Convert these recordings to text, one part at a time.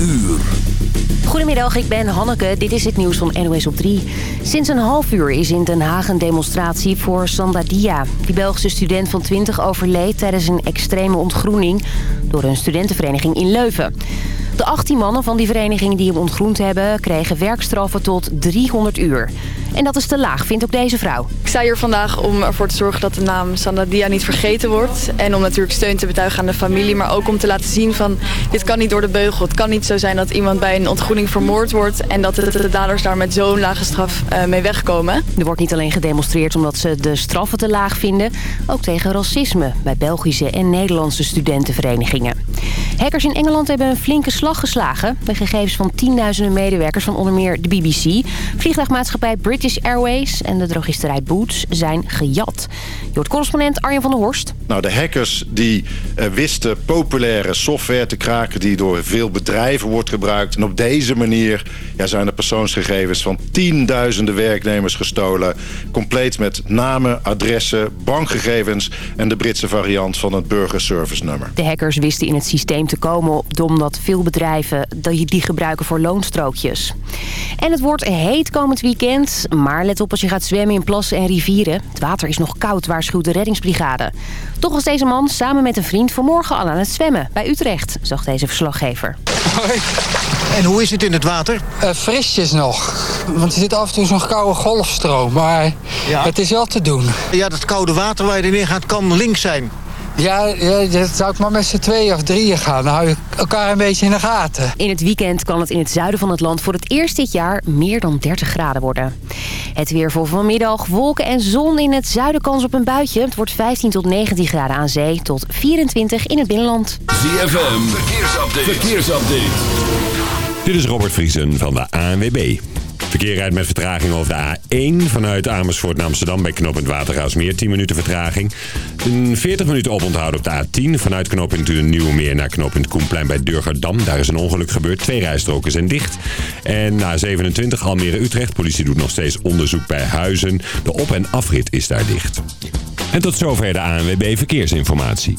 uur. Goedemiddag, ik ben Hanneke. Dit is het nieuws van NOS op 3. Sinds een half uur is in Den Haag een demonstratie voor Sandadia. Die Belgische student van 20 overleed tijdens een extreme ontgroening... door een studentenvereniging in Leuven. De 18 mannen van die vereniging die hem ontgroend hebben... kregen werkstraffen tot 300 uur. En dat is te laag, vindt ook deze vrouw. Ik sta hier vandaag om ervoor te zorgen dat de naam Sandadia niet vergeten wordt. En om natuurlijk steun te betuigen aan de familie. Maar ook om te laten zien van dit kan niet door de beugel. Het kan niet zo zijn dat iemand bij een ontgroening vermoord wordt. En dat de daders daar met zo'n lage straf uh, mee wegkomen. Er wordt niet alleen gedemonstreerd omdat ze de straffen te laag vinden. Ook tegen racisme bij Belgische en Nederlandse studentenverenigingen. Hackers in Engeland hebben een flinke slag geslagen. De gegevens van tienduizenden medewerkers van onder meer de BBC... vliegtuigmaatschappij British Airways en de drogisterij Boots zijn gejat. Je correspondent Arjen van der Horst. Nou, de hackers die uh, wisten populaire software te kraken... die door veel bedrijven wordt gebruikt. En op deze manier ja, zijn de persoonsgegevens van tienduizenden werknemers gestolen. Compleet met namen, adressen, bankgegevens... en de Britse variant van het burgerservice nummer. De hackers wisten in het systeem te komen... omdat veel bedrijven die gebruiken voor loonstrookjes. En het wordt heet komend weekend... maar let op als je gaat zwemmen in plassen en rivieren. Het water is nog koud, waarschuwt de reddingsbrigade. Toch was deze man samen met een vriend vanmorgen al aan het zwemmen... bij Utrecht, zag deze verslaggever. Hoi. En hoe is het in het water? Uh, frisjes nog. Want er zit af en toe zo'n koude golfstroom. Maar ja. het is wel te doen. Ja, dat koude water waar je erin gaat kan links zijn. Ja, ja dat zou ik maar met z'n tweeën of drieën gaan. Dan hou je elkaar een beetje in de gaten. In het weekend kan het in het zuiden van het land voor het eerst dit jaar meer dan 30 graden worden. Het weer voor vanmiddag. Wolken en zon in het zuiden kans op een buitje. Het wordt 15 tot 19 graden aan zee tot 24 in het binnenland. ZFM, verkeersupdate. verkeersupdate. Dit is Robert Vriesen van de ANWB. Verkeer rijdt met vertraging over de A1 vanuit Amersfoort naar Amsterdam bij knooppunt Watergaasmeer. 10 minuten vertraging. Een 40 minuten oponthoud op de A10 vanuit knooppunt Nieuwemeer naar knooppunt Koenplein bij Durgerdam. Daar is een ongeluk gebeurd. Twee rijstroken zijn dicht. En na 27 Almere-Utrecht. Politie doet nog steeds onderzoek bij Huizen. De op- en afrit is daar dicht. En tot zover de ANWB Verkeersinformatie.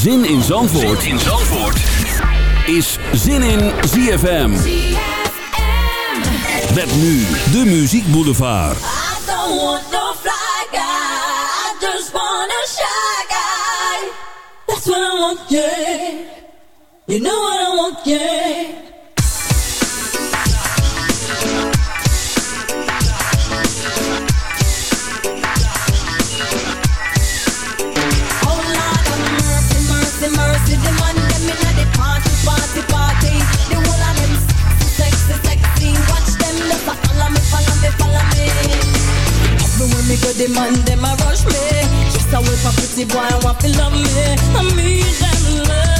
Zin in Zandvoort, zin in Zandvoort. is Zin in ZFM. Met nu de Muziek Boulevard. I don't want no fly guy, I just want a shy guy. That's what I want, yeah. You know what I want, yeah. Me go the man, them a rush me. Just a wait for pretty boy, I want to love me. I need them love.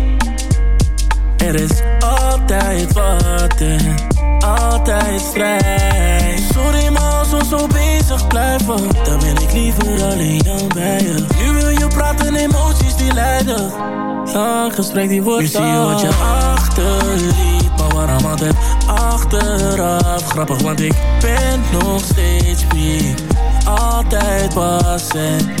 Er is altijd wat en altijd strijd Sorry maar als we zo bezig blijven Dan ben ik liever alleen dan bij je. Nu wil je praten, emoties die leiden Lang gesprek die wordt Nu zie je wat je achterliet Maar waarom altijd achteraf? Grappig want ik ben nog steeds wie altijd was en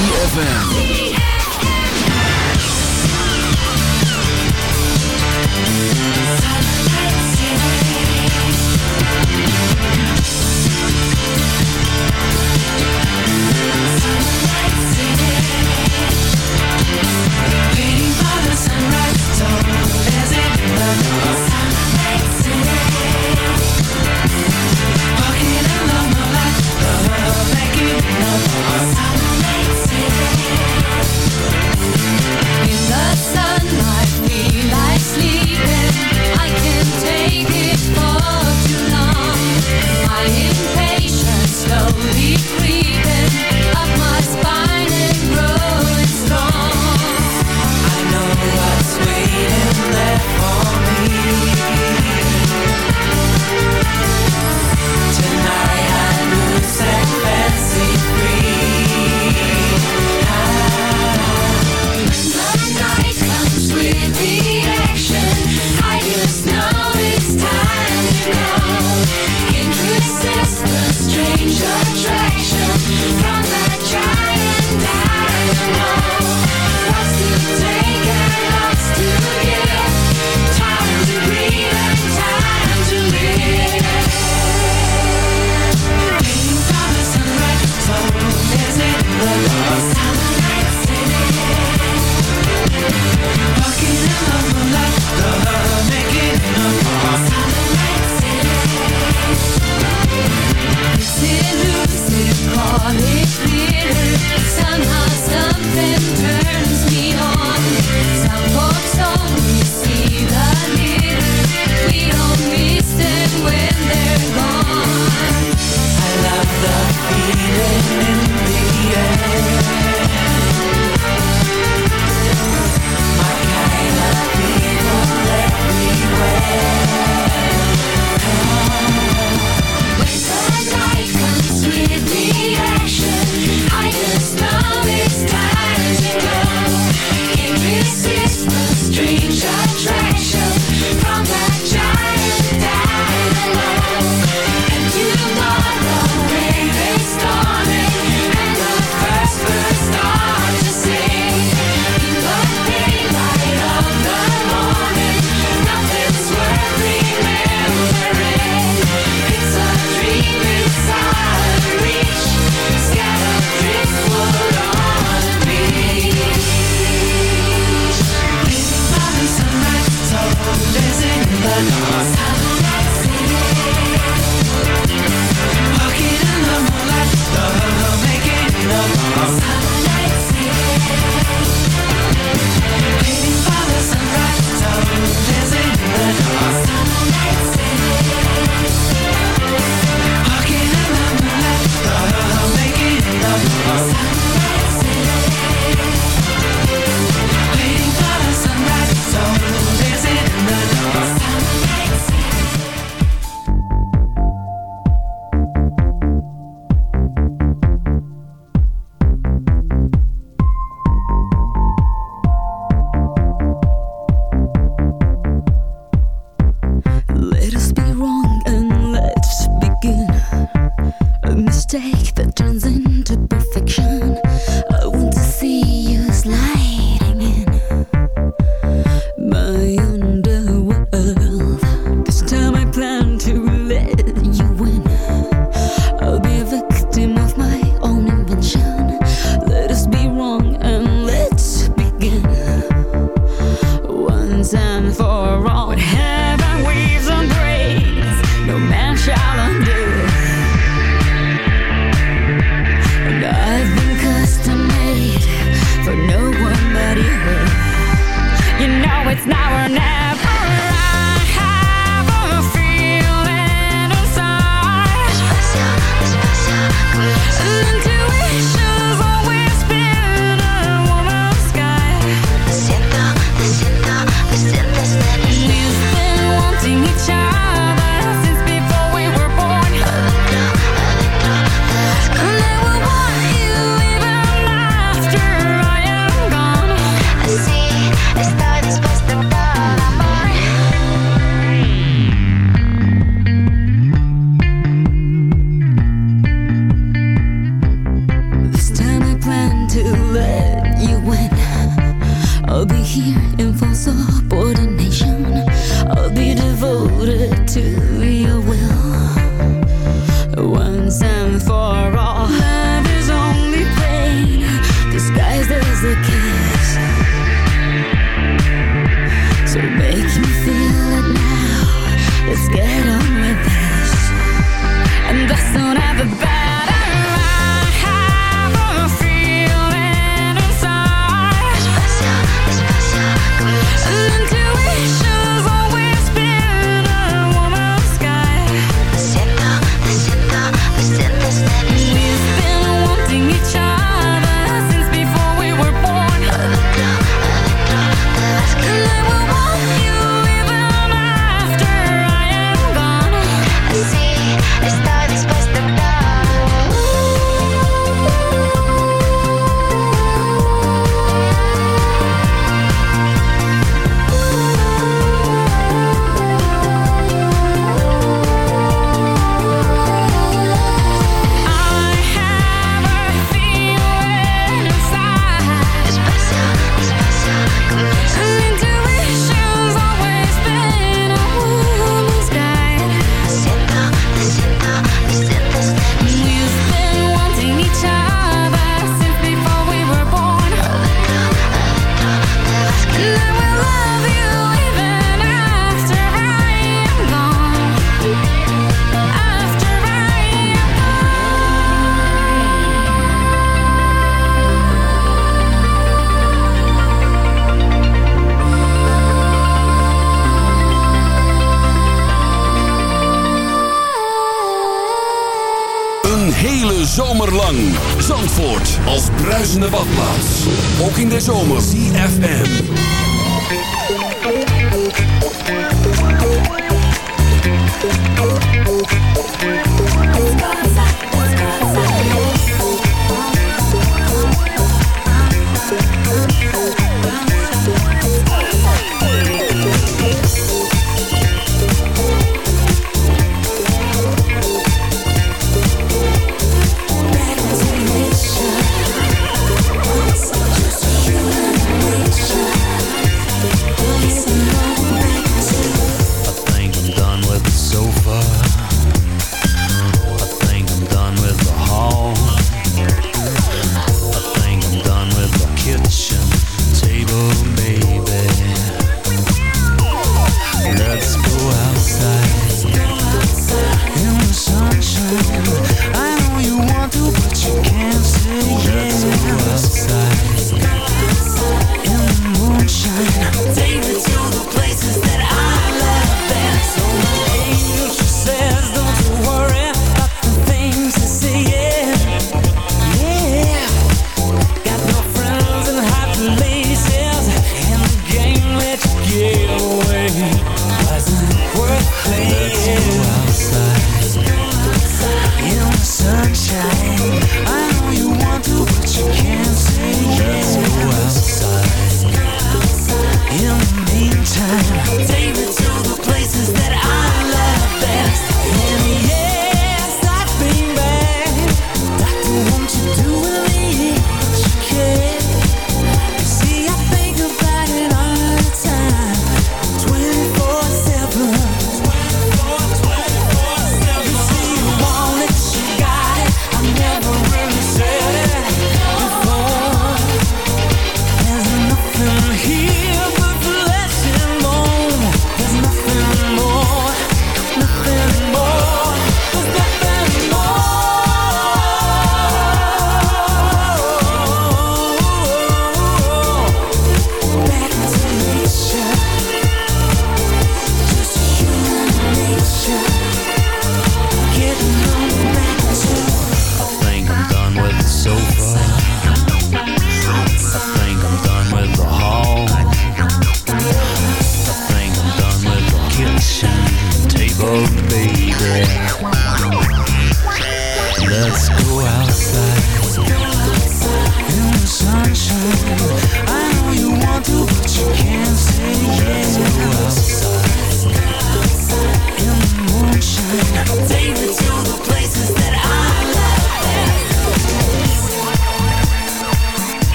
ZFM. My impatience slowly creeping up my spine. strange attraction.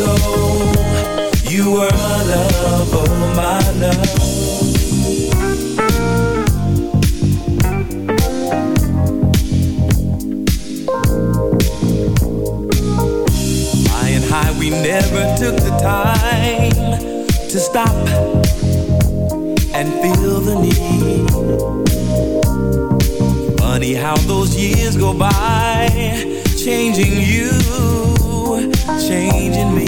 ago You were my love, oh my love. High We never took the time to stop and feel the need. Funny how those years go by Changing you changing me.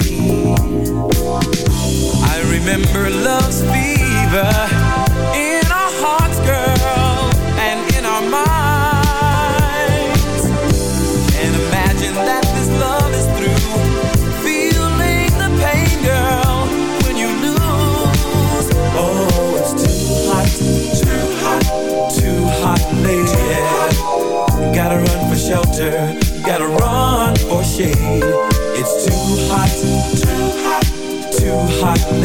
I remember love's fever in our hearts, girl, and in our minds. And imagine that this love is through. Feeling the pain, girl, when you lose. Oh, it's too hot, too hot, too hot, lady. Gotta run for shelter, gotta run for shade.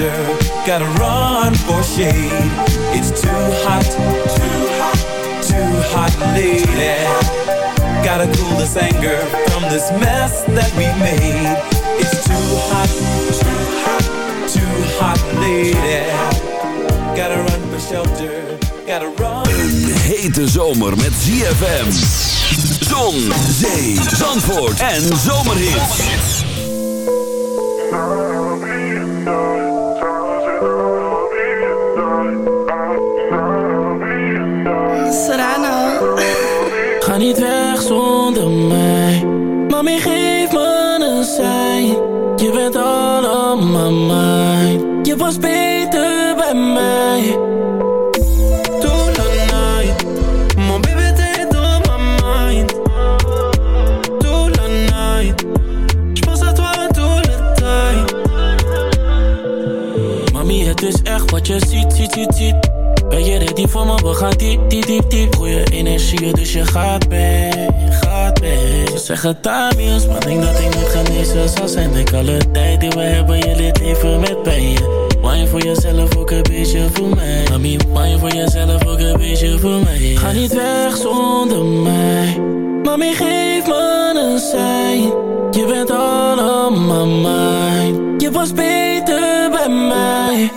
Gotta run for shade. It's too hot Too hot Too hot lady. Gotta cool this anger From this mess that we made. It's too hot Too hot Too hot lady. Gotta run for shelter Gotta run. Een hete zomer met ZFM Zon, zee, zandvoort en zomerhit Ben je ready voor me? We gaan diep, diep, diep, diep. Goeie energie, dus je gaat mee, gaat mee Ze zeggen tamiels, maar denk dat ik niet genezen zal zijn. Denk alle tijd die we hebben, je leert even met pijn. Wine voor jezelf, ook een beetje voor mij. Mami, wine voor jezelf, ook een beetje voor mij. Ga niet weg zonder mij. Mami, geef me een sein Je bent all on my Je was beter bij mij.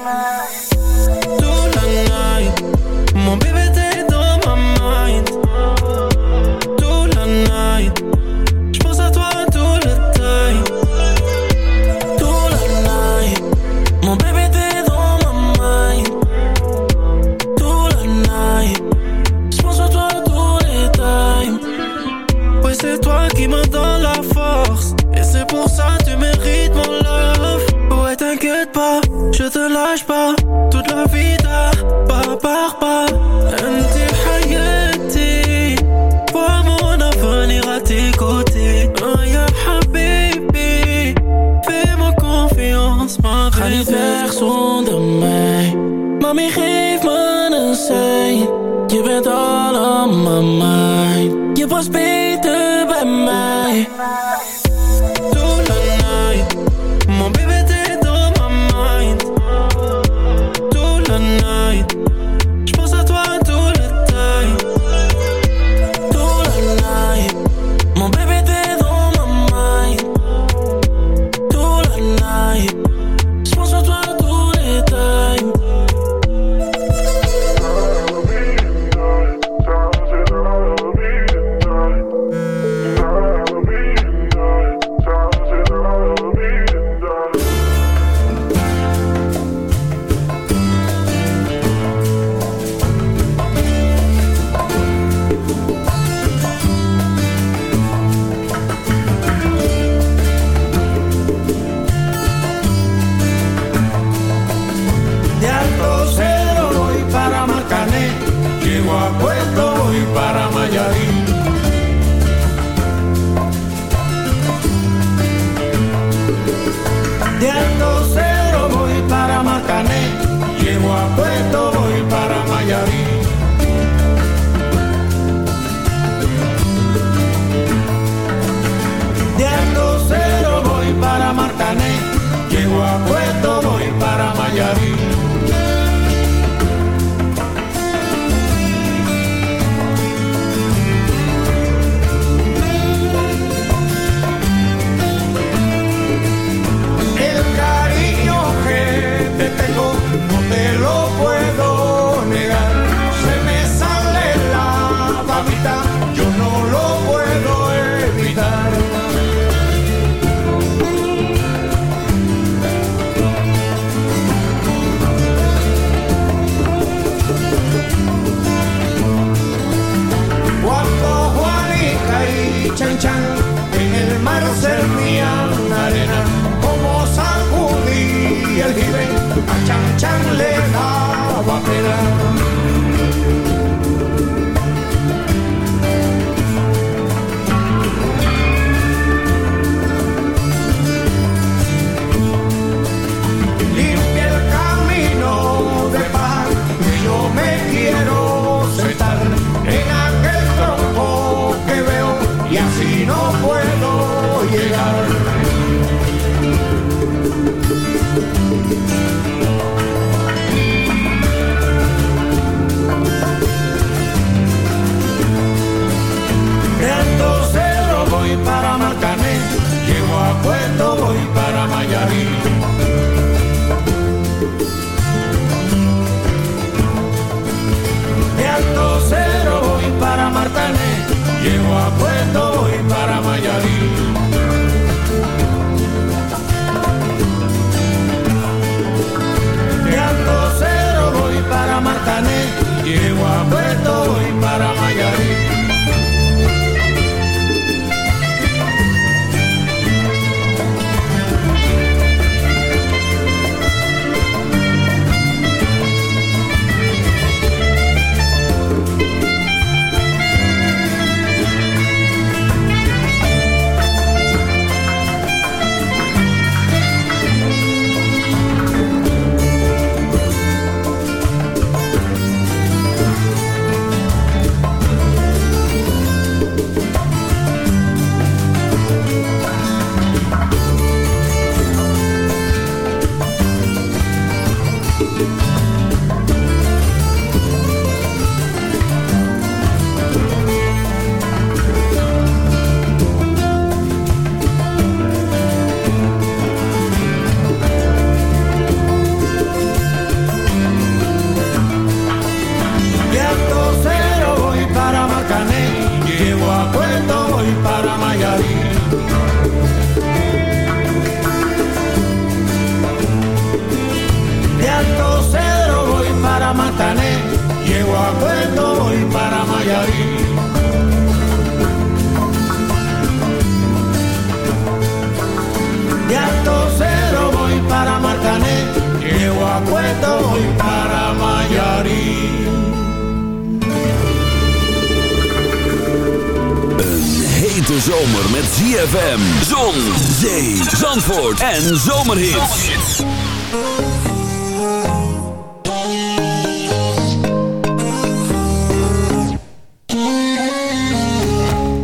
En zomerhits.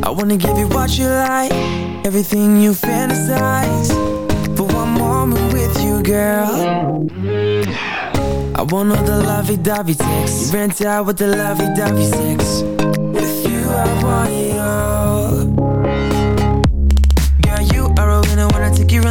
I wanna give you what you like, everything you fantasize. For one moment with you, girl. I want all the lovey-dovey sex. You rent out with the lovey-dovey sex. With you, I want it all.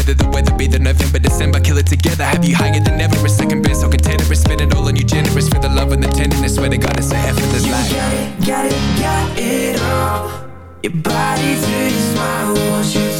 whether the weather be the November, December, kill it together. Have you higher than ever? A second best, so container, spend it all on you, generous for the love and the tenderness. Swear to God, it's a effortless life. Got it, got it, got it all. Your body to your smile, want you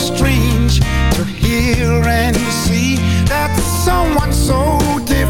Strange to hear and see that someone so different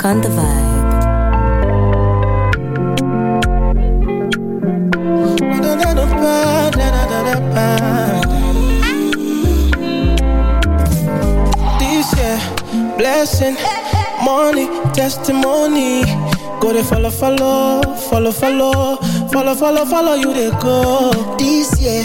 Some on the vibe. This year, blessing, money, testimony. Go to follow, follow, follow, follow, follow, follow, follow you they go. This year,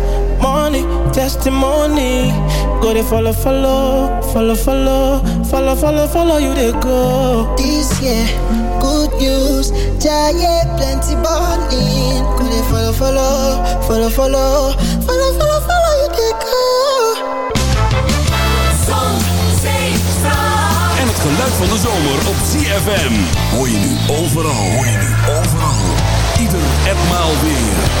testimony. Go they follow, follow, follow, follow, follow, follow, follow you they go. This year, good news, giant plenty balling. Go they follow, follow, follow, follow, follow, follow, follow you they go. Zon, zee, strand. En het geluid van de zomer op CFM. Hoor je nu overal. Hoor je nu overal. Ieder en maal weer.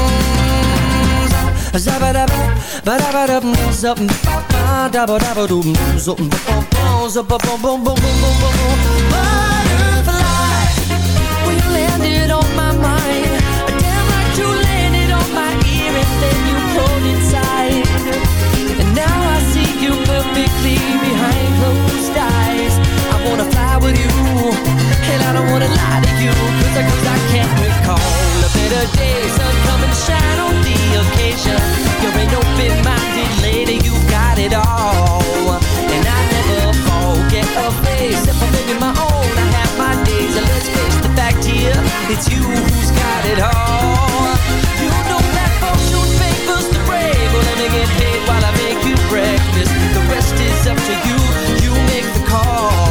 Butterfly, well, you landed on my mind. Damn right landed on my ear and then you pulled inside. And now I see you perfectly behind closed eyes. I wanna fly with you, and I don't wanna lie to you, cause I, can't recall a better day. Sun come and shine on the occasion. You're an open-minded lady, you got it all. And I never forget a face. If I'm living my own, I have my days. And let's face the fact here, it's you who's got it all. You know that fortune favors the brave. Well, let me get paid while I make you breakfast. The rest is up to you. You make the call.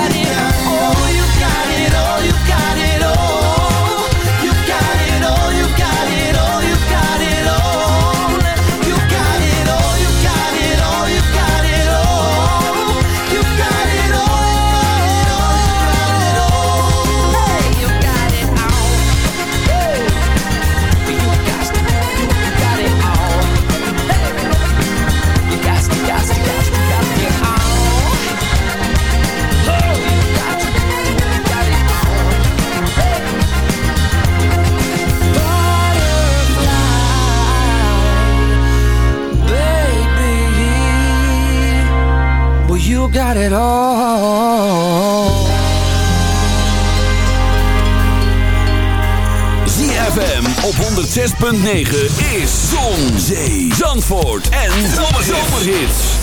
Got it all. ZFM op 106.9 is Zon, Zee, Zandvoort en Zomerhits.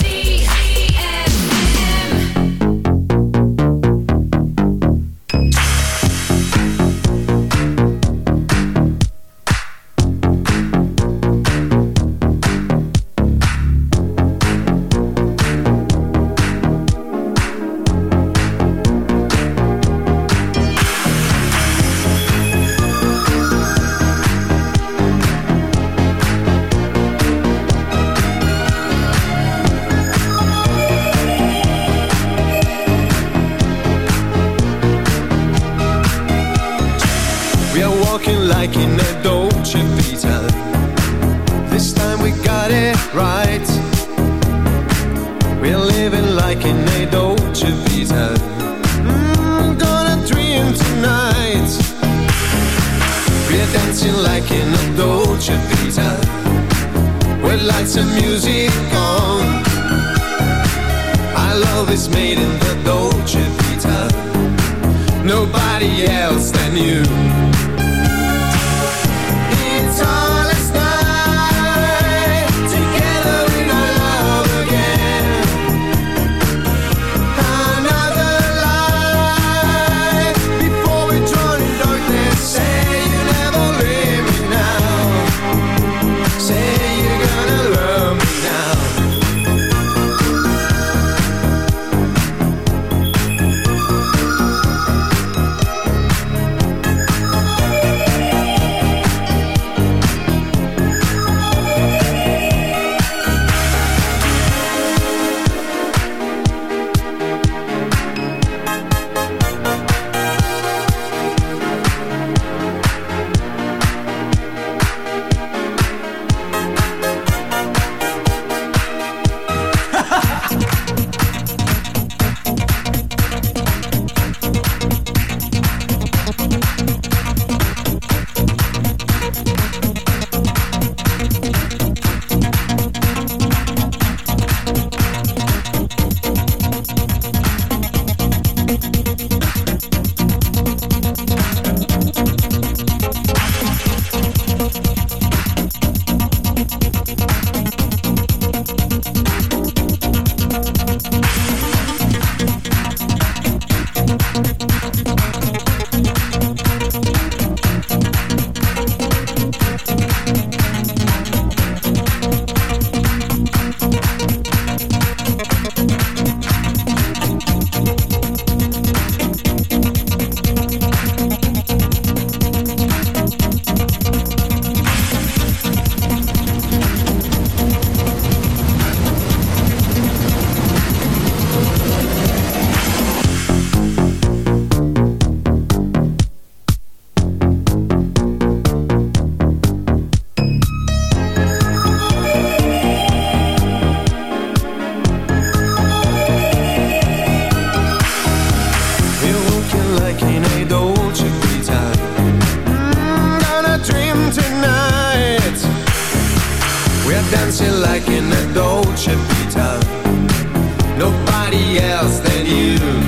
tonight. We're dancing like in a Dolce Vita Nobody else than you.